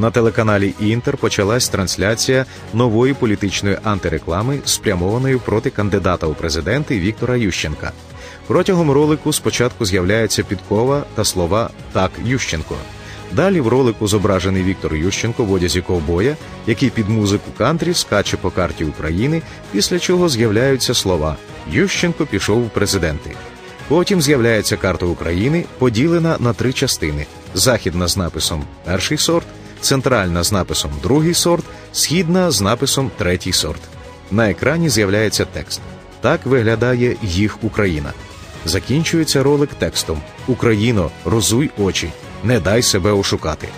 На телеканалі Інтер почалась трансляція нової політичної антиреклами, спрямованої проти кандидата у президенти Віктора Ющенка. Протягом ролику спочатку з'являється підкова та слова Так Ющенко. Далі в ролику зображений Віктор Ющенко в одязі ковбоя, який під музику кантрі скаче по карті України, після чого з'являються слова Ющенко пішов у президенти. Потім з'являється карта України, поділена на три частини: західна з написом перший сорт, центральна з написом другий сорт, східна з написом третій сорт. На екрані з'являється текст. Так виглядає їх Україна. Закінчується ролик текстом Україно, розуй очі, не дай себе ошукати.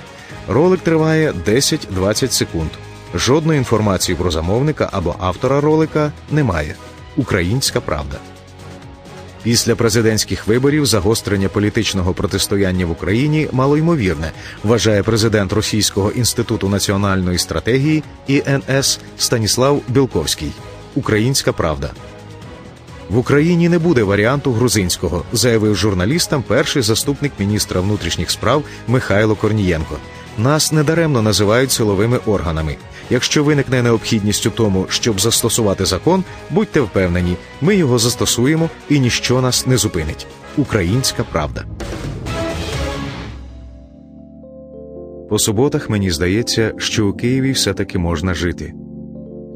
Ролик триває 10-20 секунд. Жодної інформації про замовника або автора ролика немає. Українська правда. Після президентських виборів загострення політичного протистояння в Україні малоймовірне, вважає президент Російського інституту національної стратегії ІНС Станіслав Білковський. Українська правда. В Україні не буде варіанту грузинського, заявив журналістам перший заступник міністра внутрішніх справ Михайло Корнієнко. Нас недаремно називають силовими органами. Якщо виникне необхідність у тому, щоб застосувати закон, будьте впевнені, ми його застосуємо і ніщо нас не зупинить. Українська правда. По суботах мені здається, що у Києві все-таки можна жити.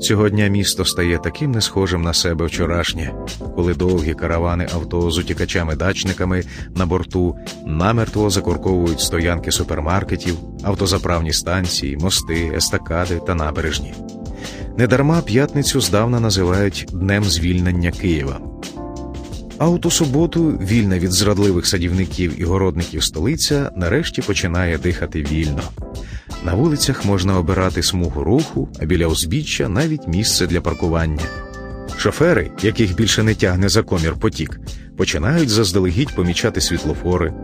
Цього дня місто стає таким не схожим на себе вчорашнє, коли довгі каравани авто з утікачами-дачниками на борту намертво закурковують стоянки супермаркетів, автозаправні станції, мости, естакади та набережні. Недарма п'ятницю здавна називають Днем звільнення Києва. А суботу, вільна від зрадливих садівників і городників столиця, нарешті починає дихати вільно. На вулицях можна обирати смугу руху, а біля узбіччя навіть місце для паркування. Шофери, яких більше не тягне за комір потік, починають заздалегідь помічати світлофори,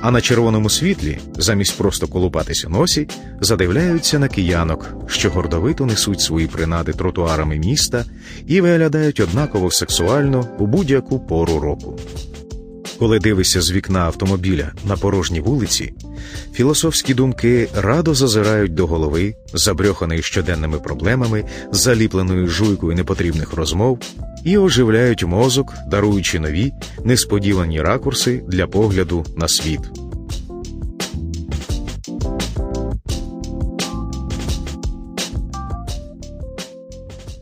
а на червоному світлі, замість просто колупатися носі, задивляються на киянок, що гордовито несуть свої принади тротуарами міста і виглядають однаково сексуально у будь-яку пору року. Коли дивишся з вікна автомобіля на порожній вулиці, філософські думки радо зазирають до голови, забрьоханої щоденними проблемами, заліпленою жуйкою непотрібних розмов, і оживляють мозок, даруючи нові несподівані ракурси для погляду на світ.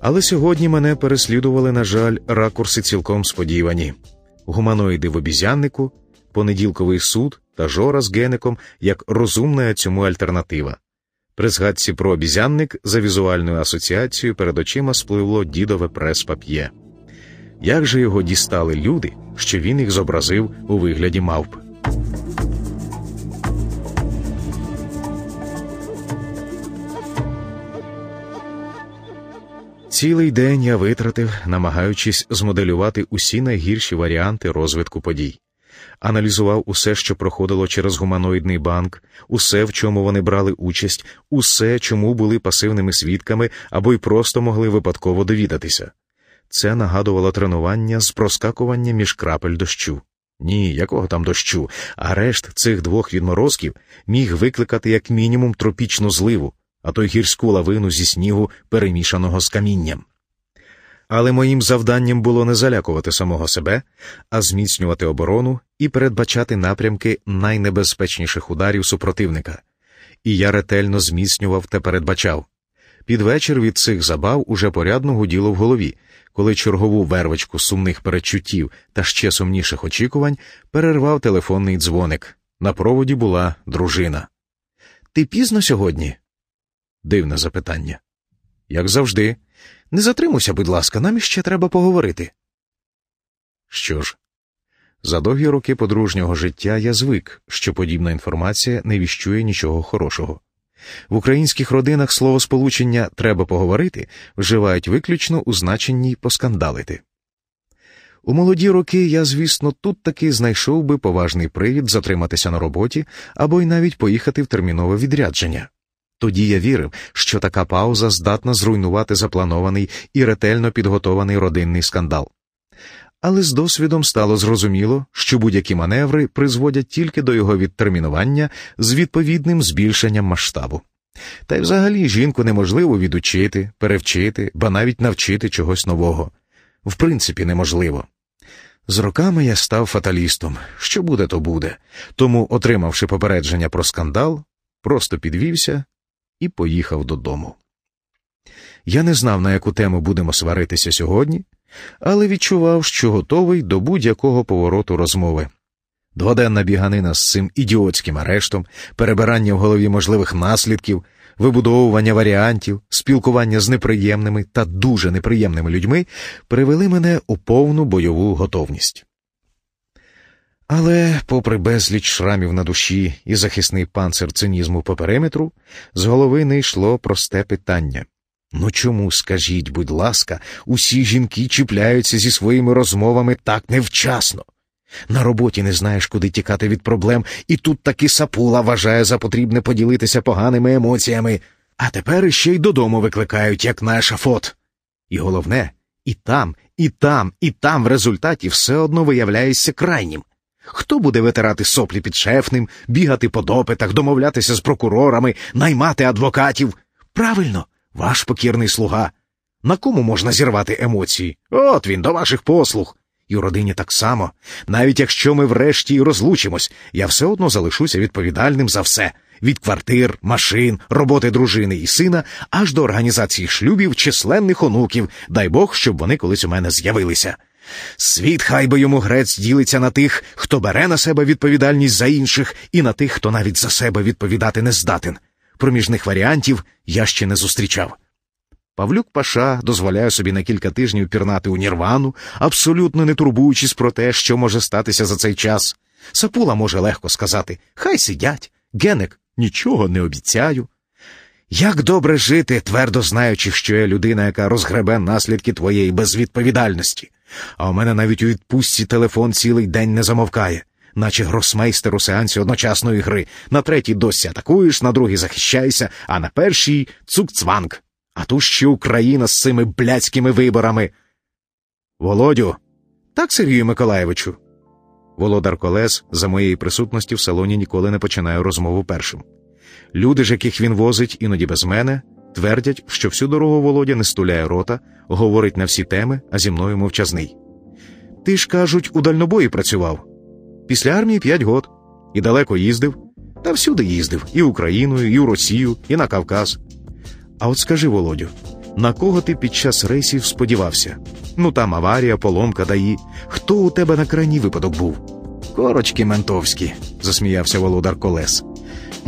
Але сьогодні мене переслідували, на жаль, ракурси цілком сподівані гуманоїди в обізяннику, понеділковий суд та жора з геником як розумна цьому альтернатива. При згадці про обізянник за візуальною асоціацією перед очима спливло дідове прес-пап'є. Як же його дістали люди, що він їх зобразив у вигляді мавп? Цілий день я витратив, намагаючись змоделювати усі найгірші варіанти розвитку подій, аналізував усе, що проходило через гуманоїдний банк, усе, в чому вони брали участь, усе, чому були пасивними свідками або й просто могли випадково довідатися. Це нагадувало тренування з проскакування між крапель дощу. Ні, якого там дощу, арешт цих двох відморозків міг викликати як мінімум тропічну зливу а то й гірську лавину зі снігу, перемішаного з камінням. Але моїм завданням було не залякувати самого себе, а зміцнювати оборону і передбачати напрямки найнебезпечніших ударів супротивника. І я ретельно зміцнював та передбачав. Під вечір від цих забав уже порядно гуділо в голові, коли чергову вервочку сумних передчуттів та ще сумніших очікувань перервав телефонний дзвоник. На проводі була дружина. Ти пізно сьогодні? Дивне запитання. Як завжди, не затримуйся, будь ласка, нам іще треба поговорити. Що ж, за довгі роки подружнього життя я звик, що подібна інформація не віщує нічого хорошого. В українських родинах словосполучення треба поговорити вживають виключно у значенні поскандалити. У молоді роки я, звісно, тут таки знайшов би поважний привід затриматися на роботі або й навіть поїхати в термінове відрядження. Тоді я вірив, що така пауза здатна зруйнувати запланований і ретельно підготований родинний скандал. Але з досвідом стало зрозуміло, що будь-які маневри призводять тільки до його відтермінування з відповідним збільшенням масштабу. Та й взагалі жінку неможливо відучити, перевчити, ба навіть навчити чогось нового. В принципі, неможливо. З роками я став фаталістом. Що буде, то буде. Тому, отримавши попередження про скандал, просто підвівся і поїхав додому. Я не знав, на яку тему будемо сваритися сьогодні, але відчував, що готовий до будь-якого повороту розмови. Дводенна біганина з цим ідіотським арештом, перебирання в голові можливих наслідків, вибудовування варіантів, спілкування з неприємними та дуже неприємними людьми привели мене у повну бойову готовність. Але, попри безліч шрамів на душі і захисний панцир цинізму по периметру, з голови не йшло просте питання. Ну чому, скажіть, будь ласка, усі жінки чіпляються зі своїми розмовами так невчасно? На роботі не знаєш, куди тікати від проблем, і тут таки сапула вважає за потрібне поділитися поганими емоціями, а тепер іще й додому викликають, як на ешафот. І головне, і там, і там, і там в результаті все одно виявляєшся крайнім. Хто буде витирати соплі під шефним, бігати по допитах, домовлятися з прокурорами, наймати адвокатів? Правильно, ваш покірний слуга. На кому можна зірвати емоції? От він до ваших послуг. І у родині так само. Навіть якщо ми врешті розлучимось, я все одно залишуся відповідальним за все від квартир, машин, роботи дружини і сина, аж до організації шлюбів, численних онуків, дай Бог, щоб вони колись у мене з'явилися. Світ хай би йому грець ділиться на тих, хто бере на себе відповідальність за інших, і на тих, хто навіть за себе відповідати не здатен. Проміжних варіантів я ще не зустрічав. Павлюк Паша дозволяє собі на кілька тижнів пірнати у Нірвану, абсолютно не турбуючись про те, що може статися за цей час. Сапула може легко сказати Хай сидять, Генек, нічого не обіцяю. Як добре жити, твердо знаючи, що я людина, яка розгребе наслідки твоєї безвідповідальності. А у мене навіть у відпустці телефон цілий день не замовкає, наче гросмейстер у сеансі одночасної гри. На третій досі атакуєш, на другій захищаєшся, а на першій цукцванг. А тут ще Україна з цими блядськими виборами. Володю, так, Сергію Миколаєвичу. Володар Колес за моєї присутності в салоні ніколи не починає розмову першим. Люди ж, яких він возить, іноді без мене, твердять, що всю дорогу Володя не стуляє рота, говорить на всі теми, а зі мною мовчазний. Ти ж кажуть, у дальнобої працював. Після армії п'ять год. І далеко їздив, та всюди їздив і Україною, і в Росію, і на Кавказ. А от скажи, Володю, на кого ти під час рейсів сподівався? Ну там аварія, поломка даї. Хто у тебе на крайній випадок був? Корочки ментовські, засміявся володар Колес.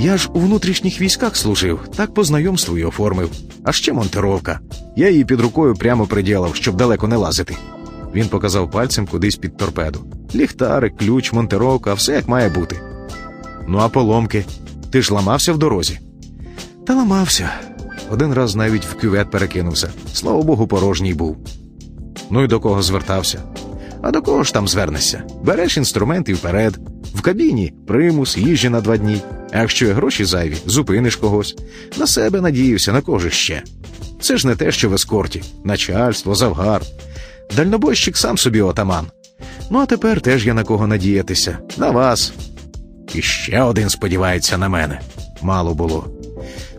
Я ж у внутрішніх військах служив, так по знайомству й оформив. А ще монтировка. Я її під рукою прямо приділав, щоб далеко не лазити. Він показав пальцем кудись під торпеду. Ліхтарик, ключ, монтировка, все як має бути. Ну, а поломки? Ти ж ламався в дорозі? Та ламався. Один раз навіть в кювет перекинувся. Слава Богу, порожній був. Ну і до кого звертався? А до кого ж там звернешся? Береш інструмент і вперед. В кабіні примус, їжі на два дні. А якщо гроші зайві, зупиниш когось. На себе надіюся, на кого ще. Це ж не те, що в ескорті, начальство, завгар. Дальнобойщик сам собі отаман. Ну а тепер теж є на кого надіятися. На вас. І ще один сподівається на мене. Мало було.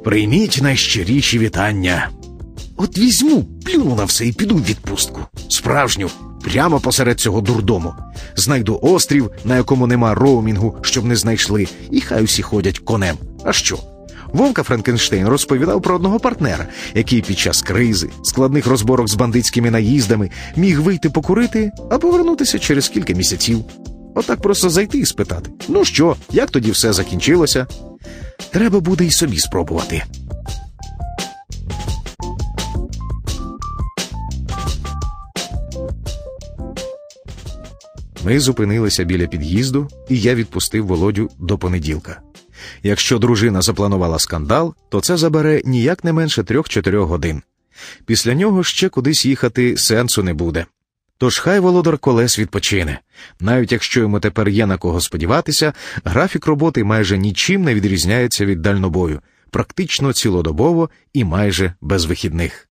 Прийміть найщиріші вітання. От візьму, плюну на все і піду в відпустку. Справжню, прямо посеред цього дурдому. Знайду острів, на якому нема роумінгу, щоб не знайшли, і хай усі ходять конем. А що? Вовка Франкенштейн розповідав про одного партнера, який під час кризи, складних розборок з бандитськими наїздами міг вийти покурити, а повернутися через кілька місяців. Отак просто зайти і спитати: ну що, як тоді все закінчилося? Треба буде й собі спробувати. Ми зупинилися біля під'їзду, і я відпустив Володю до понеділка. Якщо дружина запланувала скандал, то це забере ніяк не менше трьох-чотирьох годин. Після нього ще кудись їхати сенсу не буде. Тож хай володар колес відпочине. Навіть якщо йому тепер є на кого сподіватися, графік роботи майже нічим не відрізняється від дальнобою, практично цілодобово і майже без вихідних.